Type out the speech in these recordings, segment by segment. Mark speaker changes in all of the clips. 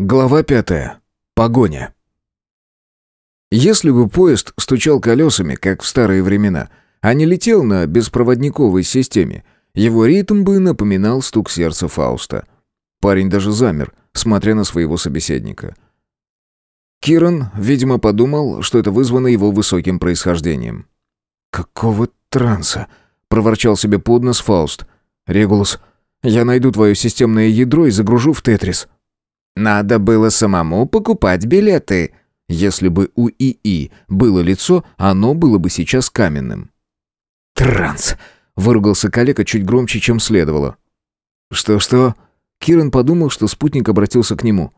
Speaker 1: Глава пятая. Погоня. Если бы поезд стучал колесами, как в старые времена, а не летел на беспроводниковой системе, его ритм бы напоминал стук сердца Фауста. Парень даже замер, смотря на своего собеседника. Киран, видимо, подумал, что это вызвано его высоким происхождением. «Какого транса?» — проворчал себе под нос Фауст. «Регулус, я найду твое системное ядро и загружу в Тетрис».
Speaker 2: Надо было самому покупать билеты.
Speaker 1: Если бы у ИИ было лицо, оно было бы сейчас каменным.
Speaker 2: «Транс!»
Speaker 1: — выругался коллега чуть громче, чем следовало. «Что-что?» Киран подумал, что спутник обратился к нему.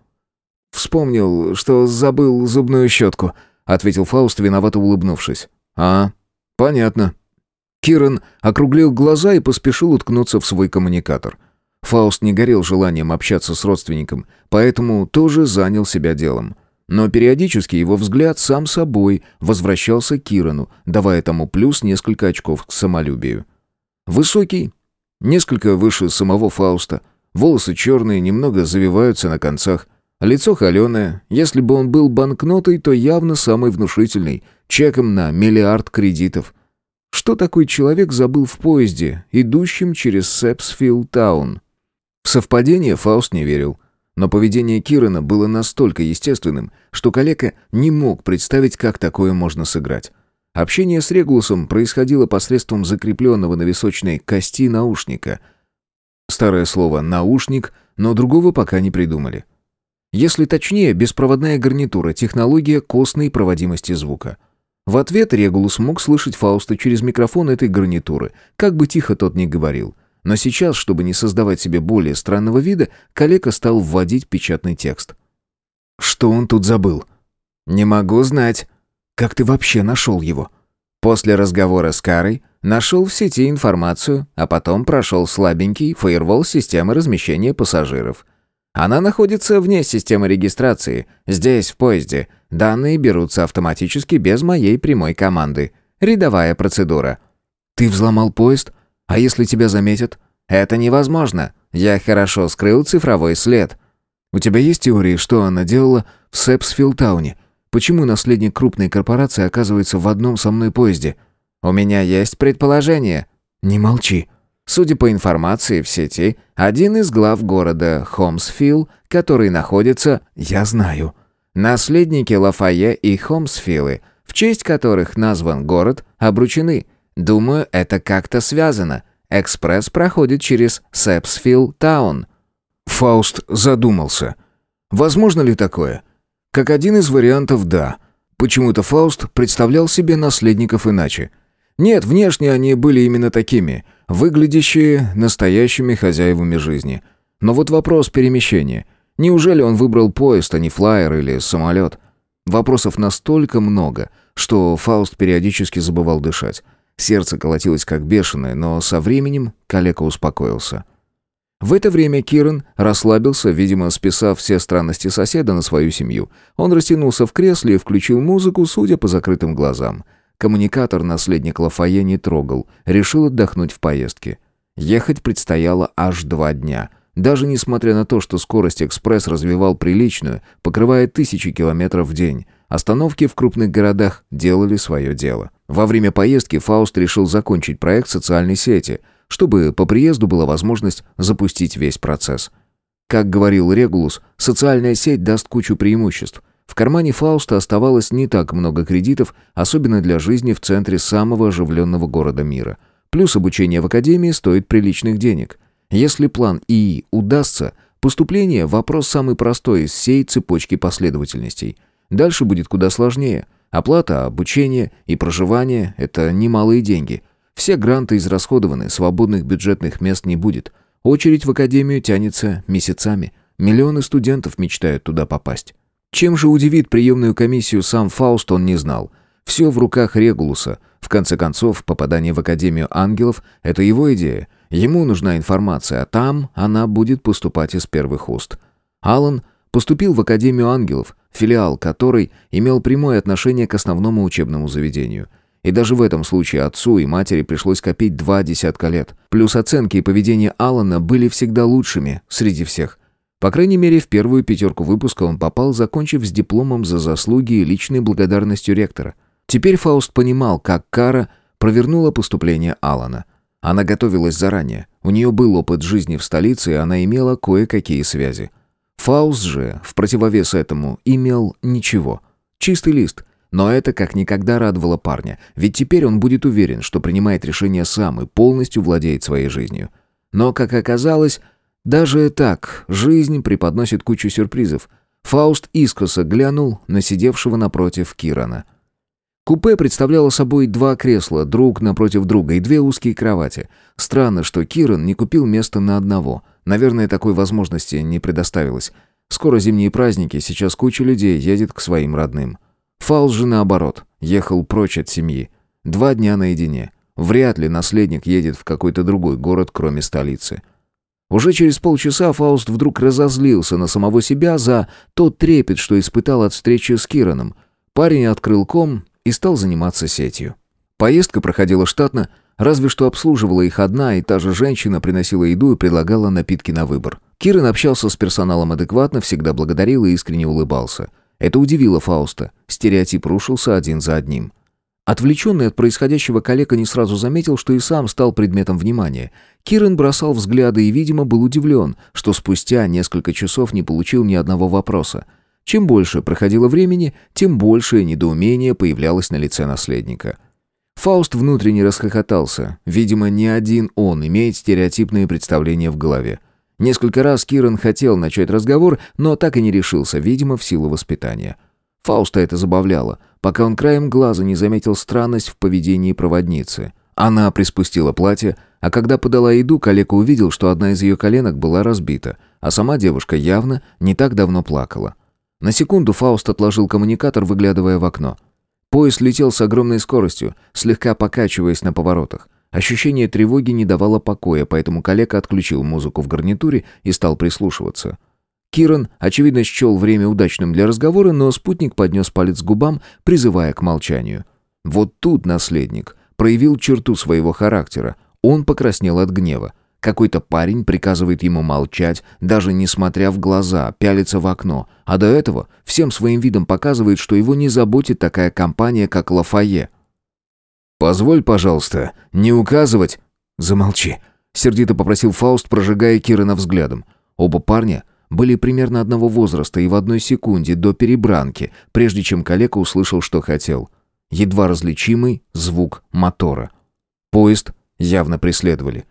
Speaker 1: «Вспомнил, что забыл зубную щетку», — ответил Фауст, виновато улыбнувшись. «А, понятно». Киран округлил глаза и поспешил уткнуться в свой коммуникатор — Фауст не горел желанием общаться с родственником, поэтому тоже занял себя делом. Но периодически его взгляд сам собой возвращался к Кирану, давая тому плюс несколько очков к самолюбию. Высокий, несколько выше самого Фауста, волосы черные, немного завиваются на концах, лицо холеное, если бы он был банкнотой, то явно самый внушительный, чеком на миллиард кредитов. Что такой человек забыл в поезде, идущем через Сепсфилд-таун? В совпадение Фауст не верил. Но поведение Кирана было настолько естественным, что калека не мог представить, как такое можно сыграть. Общение с Регулусом происходило посредством закрепленного на височной кости наушника. Старое слово «наушник», но другого пока не придумали. Если точнее, беспроводная гарнитура, технология костной проводимости звука. В ответ Регулус мог слышать Фауста через микрофон этой гарнитуры, как бы тихо тот ни говорил. Но сейчас, чтобы не создавать себе более странного вида, коллега стал вводить печатный текст. «Что он тут забыл?»
Speaker 2: «Не могу знать.
Speaker 1: Как ты вообще нашел его?»
Speaker 2: После разговора с Карой нашел в сети информацию, а потом прошел слабенький фаервол системы размещения пассажиров. Она находится вне системы регистрации, здесь, в поезде. Данные берутся автоматически без моей прямой команды. Рядовая процедура.
Speaker 1: «Ты взломал поезд?» А если тебя заметят?
Speaker 2: Это невозможно. Я хорошо скрыл цифровой след.
Speaker 1: У тебя есть теории, что она делала в Сепсфилтауне? Почему наследник крупной корпорации оказывается в одном со мной поезде?
Speaker 2: У меня есть предположение.
Speaker 1: Не молчи.
Speaker 2: Судя по информации в сети, один из глав города Хомсфилл, который находится,
Speaker 1: я знаю,
Speaker 2: наследники Лафайе и Хомсфиллы, в честь которых назван город, обручены – Думаю, это как-то связано. Экспресс проходит через Сепсфилл Таун.
Speaker 1: Фауст задумался. Возможно ли такое? Как один из вариантов «да». Почему-то Фауст представлял себе наследников иначе. Нет, внешне они были именно такими, выглядящие настоящими хозяевами жизни. Но вот вопрос перемещения. Неужели он выбрал поезд, а не флайер или самолет? Вопросов настолько много, что Фауст периодически забывал дышать. Сердце колотилось как бешеное, но со временем калека успокоился. В это время Киран расслабился, видимо, списав все странности соседа на свою семью. Он растянулся в кресле и включил музыку, судя по закрытым глазам. Коммуникатор наследник Лафае не трогал, решил отдохнуть в поездке. Ехать предстояло аж два дня. Даже несмотря на то, что скорость экспресс развивал приличную, покрывая тысячи километров в день, остановки в крупных городах делали свое дело. Во время поездки Фауст решил закончить проект социальной сети, чтобы по приезду была возможность запустить весь процесс. Как говорил Регулус, социальная сеть даст кучу преимуществ. В кармане Фауста оставалось не так много кредитов, особенно для жизни в центре самого оживленного города мира. Плюс обучение в академии стоит приличных денег. Если план ИИ удастся, поступление – вопрос самый простой из всей цепочки последовательностей. Дальше будет куда сложнее – Оплата, обучение и проживание – это немалые деньги. Все гранты израсходованы, свободных бюджетных мест не будет. Очередь в академию тянется месяцами. Миллионы студентов мечтают туда попасть. Чем же удивит приемную комиссию сам Фауст, он не знал. Все в руках Регулуса. В конце концов, попадание в Академию ангелов – это его идея. Ему нужна информация, а там она будет поступать из первых уст. Алан поступил в Академию ангелов, филиал которой имел прямое отношение к основному учебному заведению. И даже в этом случае отцу и матери пришлось копить два десятка лет. Плюс оценки и поведение Алана были всегда лучшими среди всех. По крайней мере, в первую пятерку выпуска он попал, закончив с дипломом за заслуги и личной благодарностью ректора. Теперь Фауст понимал, как Кара провернула поступление Алана. Она готовилась заранее. У нее был опыт жизни в столице, и она имела кое-какие связи. Фауст же, в противовес этому, имел ничего. Чистый лист. Но это как никогда радовало парня, ведь теперь он будет уверен, что принимает решение сам и полностью владеет своей жизнью. Но, как оказалось, даже так жизнь преподносит кучу сюрпризов. Фауст искоса глянул на сидевшего напротив Кирана. Купе представляло собой два кресла, друг напротив друга, и две узкие кровати. Странно, что Киран не купил место на одного. Наверное, такой возможности не предоставилось. Скоро зимние праздники, сейчас куча людей едет к своим родным. Фауст же наоборот, ехал прочь от семьи. Два дня наедине. Вряд ли наследник едет в какой-то другой город, кроме столицы. Уже через полчаса Фауст вдруг разозлился на самого себя за тот трепет, что испытал от встречи с Кираном. Парень открыл ком и стал заниматься сетью. Поездка проходила штатно, разве что обслуживала их одна и та же женщина, приносила еду и предлагала напитки на выбор. Киран общался с персоналом адекватно, всегда благодарил и искренне улыбался. Это удивило Фауста. Стереотип рушился один за одним. Отвлеченный от происходящего коллега не сразу заметил, что и сам стал предметом внимания. Киран бросал взгляды и, видимо, был удивлен, что спустя несколько часов не получил ни одного вопроса. Чем больше проходило времени, тем большее недоумение появлялось на лице наследника. Фауст внутренне расхохотался. Видимо, не один он имеет стереотипные представления в голове. Несколько раз Киран хотел начать разговор, но так и не решился, видимо, в силу воспитания. Фауста это забавляло, пока он краем глаза не заметил странность в поведении проводницы. Она приспустила платье, а когда подала еду, коллега увидел, что одна из ее коленок была разбита, а сама девушка явно не так давно плакала. На секунду Фауст отложил коммуникатор, выглядывая в окно. Поезд летел с огромной скоростью, слегка покачиваясь на поворотах. Ощущение тревоги не давало покоя, поэтому коллега отключил музыку в гарнитуре и стал прислушиваться. Киран, очевидно, счел время удачным для разговора, но спутник поднес палец к губам, призывая к молчанию. Вот тут наследник проявил черту своего характера. Он покраснел от гнева. Какой-то парень приказывает ему молчать, даже не смотря в глаза, пялится в окно, а до этого всем своим видом показывает, что его не заботит такая компания, как Лафае.
Speaker 2: «Позволь, пожалуйста, не указывать...»
Speaker 1: «Замолчи», — сердито попросил Фауст, прожигая Кирана взглядом. Оба парня были примерно одного возраста и в одной секунде до перебранки, прежде чем коллега услышал, что хотел. Едва различимый звук мотора. Поезд явно преследовали.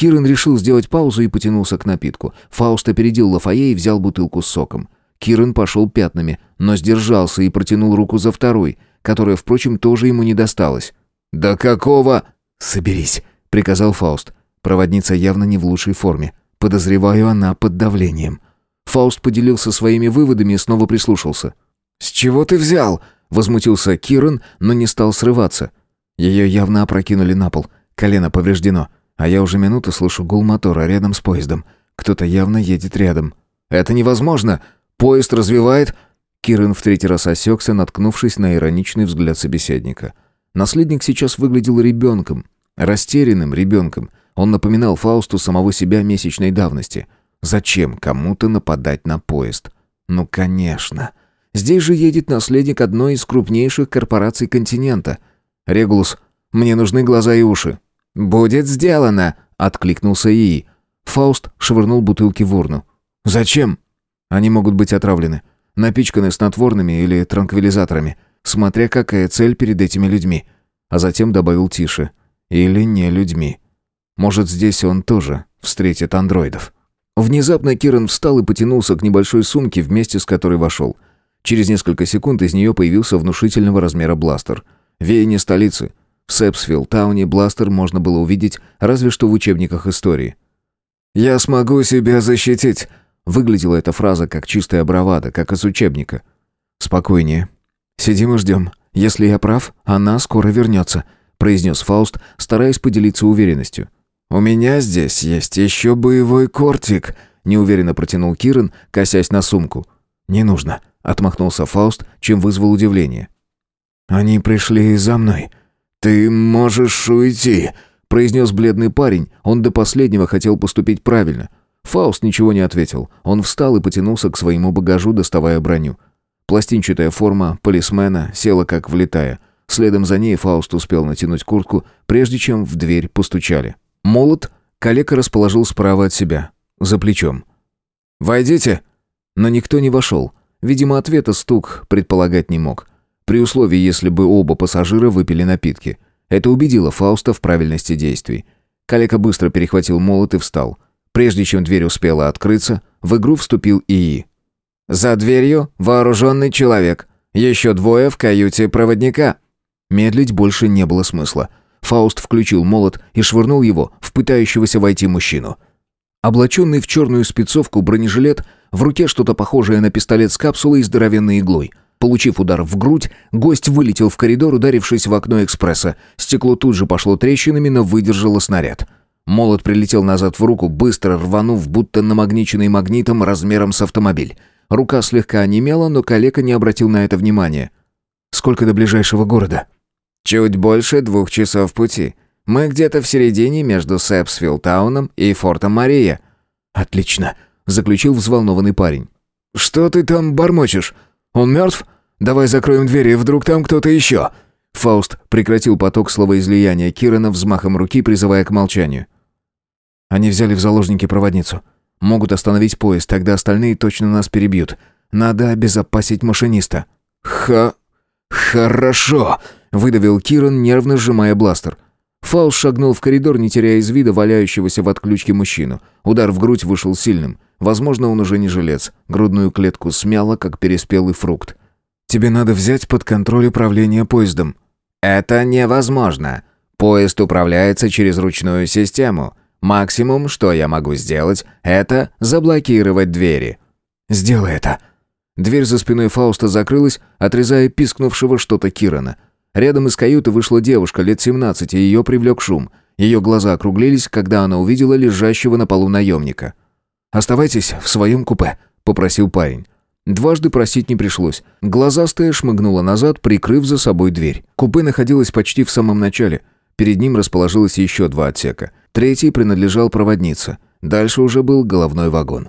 Speaker 1: Киран решил сделать паузу и потянулся к напитку. Фауст опередил Лафае и взял бутылку с соком. Киран пошел пятнами, но сдержался и протянул руку за второй, которая, впрочем, тоже ему не досталась.
Speaker 2: «Да какого...»
Speaker 1: «Соберись», — приказал Фауст. Проводница явно не в лучшей форме. Подозреваю, она под давлением. Фауст поделился своими выводами и снова прислушался.
Speaker 2: «С чего ты взял?» — возмутился Киран, но не стал срываться.
Speaker 1: Ее явно опрокинули на пол. Колено повреждено. А я уже минуту слышу гул мотора рядом с поездом. Кто-то явно едет рядом.
Speaker 2: «Это невозможно! Поезд развивает...»
Speaker 1: Киран в третий раз осекся, наткнувшись на ироничный взгляд собеседника. Наследник сейчас выглядел ребенком. Растерянным ребенком. Он напоминал Фаусту самого себя месячной давности — Зачем кому-то нападать на поезд? Ну, конечно. Здесь же едет наследник одной из крупнейших корпораций континента. Регулус, мне нужны глаза и уши.
Speaker 2: Будет сделано, откликнулся Ии.
Speaker 1: Фауст швырнул бутылки в урну.
Speaker 2: Зачем?
Speaker 1: Они могут быть отравлены, напичканы снотворными или транквилизаторами, смотря какая цель перед этими людьми. А затем добавил тише: или не людьми. Может, здесь он тоже встретит андроидов. Внезапно Киран встал и потянулся к небольшой сумке, вместе с которой вошел. Через несколько секунд из нее появился внушительного размера бластер. Веяние столицы. В Сепсвилл-тауне бластер можно было увидеть разве что в учебниках истории.
Speaker 2: «Я смогу себя защитить»,
Speaker 1: Выглядела эта фраза как чистая бравада, как из учебника. «Спокойнее. Сидим и ждем. Если я прав, она скоро вернется», произнес Фауст, стараясь поделиться уверенностью.
Speaker 2: «У меня здесь есть еще боевой кортик», — неуверенно протянул Киран, косясь на сумку.
Speaker 1: «Не нужно», — отмахнулся Фауст, чем вызвал удивление.
Speaker 2: «Они пришли за мной». «Ты можешь уйти», — произнес бледный парень. Он до последнего хотел поступить правильно.
Speaker 1: Фауст ничего не ответил. Он встал и потянулся к своему багажу, доставая броню. Пластинчатая форма полисмена села как влитая. Следом за ней Фауст успел натянуть куртку, прежде чем в дверь постучали. Молот калека расположил справа от себя, за плечом. «Войдите!» Но никто не вошел. Видимо, ответа стук предполагать не мог. При условии, если бы оба пассажира выпили напитки. Это убедило Фауста в правильности действий. Калека быстро перехватил молот и встал. Прежде чем дверь успела открыться, в игру вступил ИИ. «За дверью вооруженный человек. Еще двое в каюте проводника». Медлить больше не было смысла. Фауст включил молот и швырнул его в пытающегося войти мужчину. Облаченный в черную спецовку бронежилет, в руке что-то похожее на пистолет с капсулой и здоровенной иглой. Получив удар в грудь, гость вылетел в коридор, ударившись в окно экспресса. Стекло тут же пошло трещинами, но выдержало снаряд. Молот прилетел назад в руку, быстро рванув, будто намагниченный магнитом размером с автомобиль. Рука слегка онемела, но калека не обратил на это внимания. «Сколько до ближайшего города?»
Speaker 2: «Чуть больше двух часов пути. Мы где-то в середине между Сэпсфилтауном и Фортом Мария».
Speaker 1: «Отлично», — заключил взволнованный парень. «Что ты там бормочешь? Он мертв? Давай закроем двери, вдруг там кто-то еще?» Фауст прекратил поток словоизлияния Кирана взмахом руки, призывая к молчанию. «Они взяли в заложники проводницу. Могут остановить поезд, тогда остальные точно нас перебьют. Надо обезопасить машиниста». «Ха... хорошо», — выдавил Киран, нервно сжимая бластер. Фауст шагнул в коридор, не теряя из вида валяющегося в отключке мужчину. Удар в грудь вышел сильным. Возможно, он уже не жилец. Грудную клетку смяло, как переспелый фрукт. «Тебе надо взять под контроль управление поездом».
Speaker 2: «Это невозможно. Поезд управляется через ручную систему. Максимум, что я могу сделать, это заблокировать двери».
Speaker 1: «Сделай это». Дверь за спиной Фауста закрылась, отрезая пискнувшего что-то Кирана. Рядом из каюты вышла девушка лет 17, и ее привлек шум. Ее глаза округлились, когда она увидела лежащего на полу наемника. «Оставайтесь в своем купе», — попросил парень. Дважды просить не пришлось. Глазастая шмыгнула назад, прикрыв за собой дверь. Купе находилось почти в самом начале. Перед ним расположилось еще два отсека. Третий принадлежал проводнице. Дальше уже был головной вагон.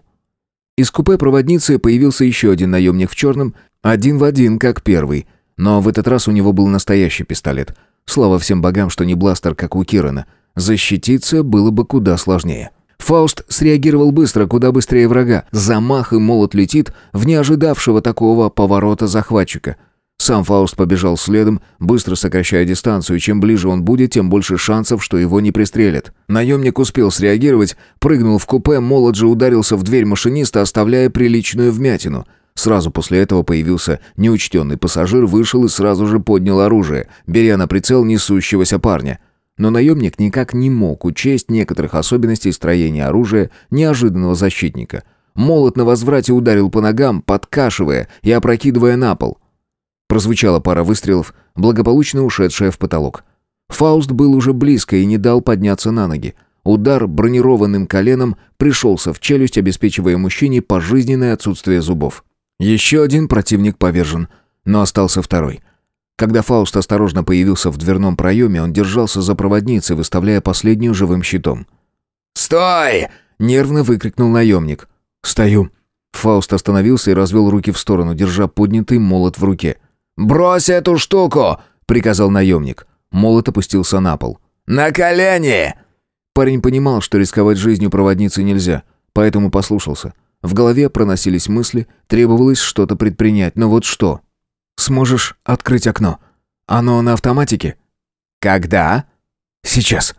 Speaker 1: Из купе проводницы появился еще один наемник в черном, один в один, как первый. Но в этот раз у него был настоящий пистолет. Слава всем богам, что не бластер, как у Кирана. Защититься было бы куда сложнее. Фауст среагировал быстро, куда быстрее врага. Замах и молот летит в неожидавшего такого поворота захватчика. Сам Фауст побежал следом, быстро сокращая дистанцию. Чем ближе он будет, тем больше шансов, что его не пристрелят. Наемник успел среагировать, прыгнул в купе, молот же ударился в дверь машиниста, оставляя приличную вмятину. Сразу после этого появился неучтенный пассажир, вышел и сразу же поднял оружие, беря на прицел несущегося парня. Но наемник никак не мог учесть некоторых особенностей строения оружия неожиданного защитника. Молот на возврате ударил по ногам, подкашивая и опрокидывая на пол. Прозвучала пара выстрелов, благополучно ушедшая в потолок. Фауст был уже близко и не дал подняться на ноги. Удар бронированным коленом пришелся в челюсть, обеспечивая мужчине пожизненное отсутствие зубов. Еще один противник повержен, но остался второй. Когда Фауст осторожно появился в дверном проеме, он держался за проводницей, выставляя последнюю живым щитом.
Speaker 2: «Стой!»
Speaker 1: — нервно выкрикнул наемник. «Стою». Фауст остановился и развел руки в сторону, держа поднятый молот в руке.
Speaker 2: «Брось эту штуку!» — приказал наемник.
Speaker 1: Молот опустился на пол.
Speaker 2: «На колени!»
Speaker 1: Парень понимал, что рисковать жизнью проводницы нельзя, поэтому послушался. В голове проносились мысли, требовалось что-то предпринять, но вот что? Сможешь открыть окно? Оно на автоматике?
Speaker 2: Когда?
Speaker 1: Сейчас.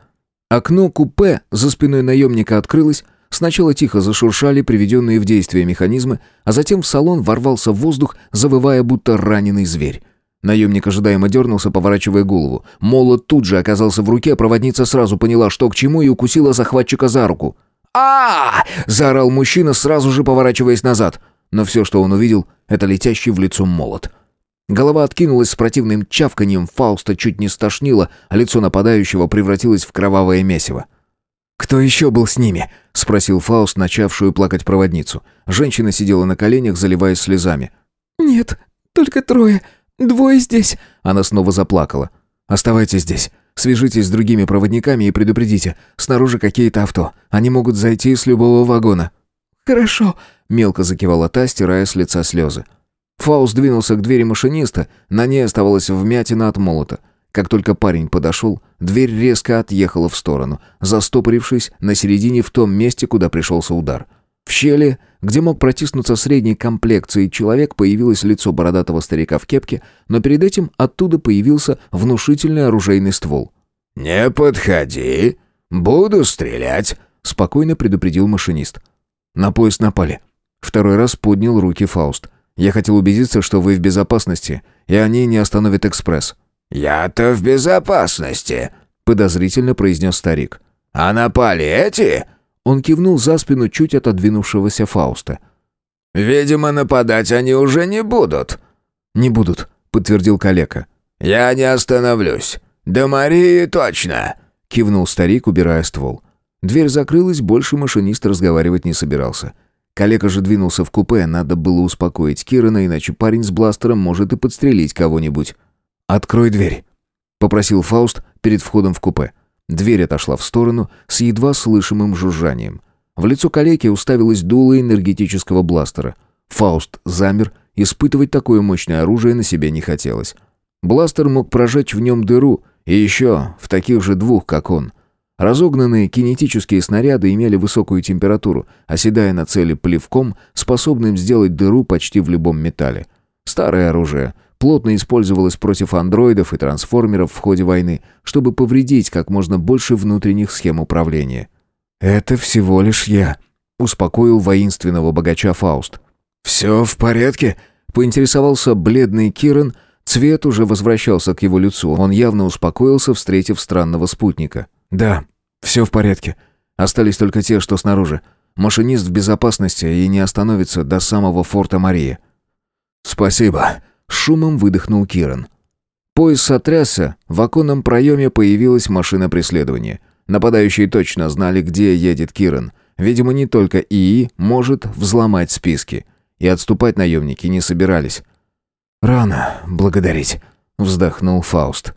Speaker 1: Окно купе за спиной наемника открылось, сначала тихо зашуршали приведенные в действие механизмы, а затем в салон ворвался воздух, завывая будто раненый зверь. Наемник ожидаемо дернулся, поворачивая голову. Молот тут же оказался в руке, проводница сразу поняла, что к чему, и укусила захватчика за руку. а заорал мужчина, сразу же поворачиваясь назад. Но все, что он увидел, это летящий в лицо молот. Голова откинулась с противным чавканьем, Фауста чуть не стошнило, а лицо нападающего превратилось в кровавое месиво. «Кто еще был с ними?» — спросил Фауст, начавшую плакать проводницу. Женщина сидела на коленях, заливаясь слезами.
Speaker 3: «Нет, только трое. Двое здесь».
Speaker 1: Она снова заплакала. «Оставайтесь здесь. Свяжитесь с другими проводниками и предупредите. Снаружи какие-то авто. Они могут зайти с любого вагона».
Speaker 3: «Хорошо», —
Speaker 1: мелко закивала та, стирая с лица слезы. Фауст двинулся к двери машиниста, на ней оставалась вмятина от молота. Как только парень подошел, дверь резко отъехала в сторону, застопорившись на середине в том месте, куда пришелся удар. В щели, где мог протиснуться средней комплекции человек, появилось лицо бородатого старика в кепке, но перед этим оттуда появился внушительный оружейный ствол.
Speaker 2: «Не подходи, буду стрелять», — спокойно предупредил машинист.
Speaker 1: На поезд напали. Второй раз поднял руки Фауст. Я хотел убедиться, что вы в безопасности, и они не остановят экспресс».
Speaker 2: «Я-то в безопасности», — подозрительно произнес старик. «А напали эти?»
Speaker 1: Он кивнул за спину чуть отодвинувшегося Фауста.
Speaker 2: «Видимо, нападать они уже не будут».
Speaker 1: «Не будут», — подтвердил калека.
Speaker 2: «Я не остановлюсь. До Марии точно», —
Speaker 1: кивнул старик, убирая ствол. Дверь закрылась, больше машинист разговаривать не собирался. Калека же двинулся в купе, надо было успокоить Кирана, иначе парень с бластером может и подстрелить кого-нибудь. «Открой дверь», — попросил Фауст перед входом в купе. Дверь отошла в сторону с едва слышимым жужжанием. В лицо калеки уставилось дуло энергетического бластера. Фауст замер, испытывать такое мощное оружие на себе не хотелось. Бластер мог прожечь в нем дыру, и еще в таких же двух, как он — Разогнанные кинетические снаряды имели высокую температуру, оседая на цели плевком, способным сделать дыру почти в любом металле. Старое оружие плотно использовалось против андроидов и трансформеров в ходе войны, чтобы повредить как можно больше внутренних схем управления. «Это всего лишь я», — успокоил воинственного богача Фауст.
Speaker 2: «Все в порядке?»
Speaker 1: — поинтересовался бледный Киран. Цвет уже возвращался к его лицу. Он явно успокоился, встретив странного спутника. «Да, «Все в порядке. Остались только те, что снаружи. Машинист в безопасности и не остановится до самого форта Мария».
Speaker 2: «Спасибо», —
Speaker 1: шумом выдохнул Киран. Поезд сотрясся, в оконном проеме появилась машина преследования. Нападающие точно знали, где едет Киран. Видимо, не только ИИ может взломать списки. И отступать наемники не собирались.
Speaker 2: «Рано благодарить», — вздохнул Фауст.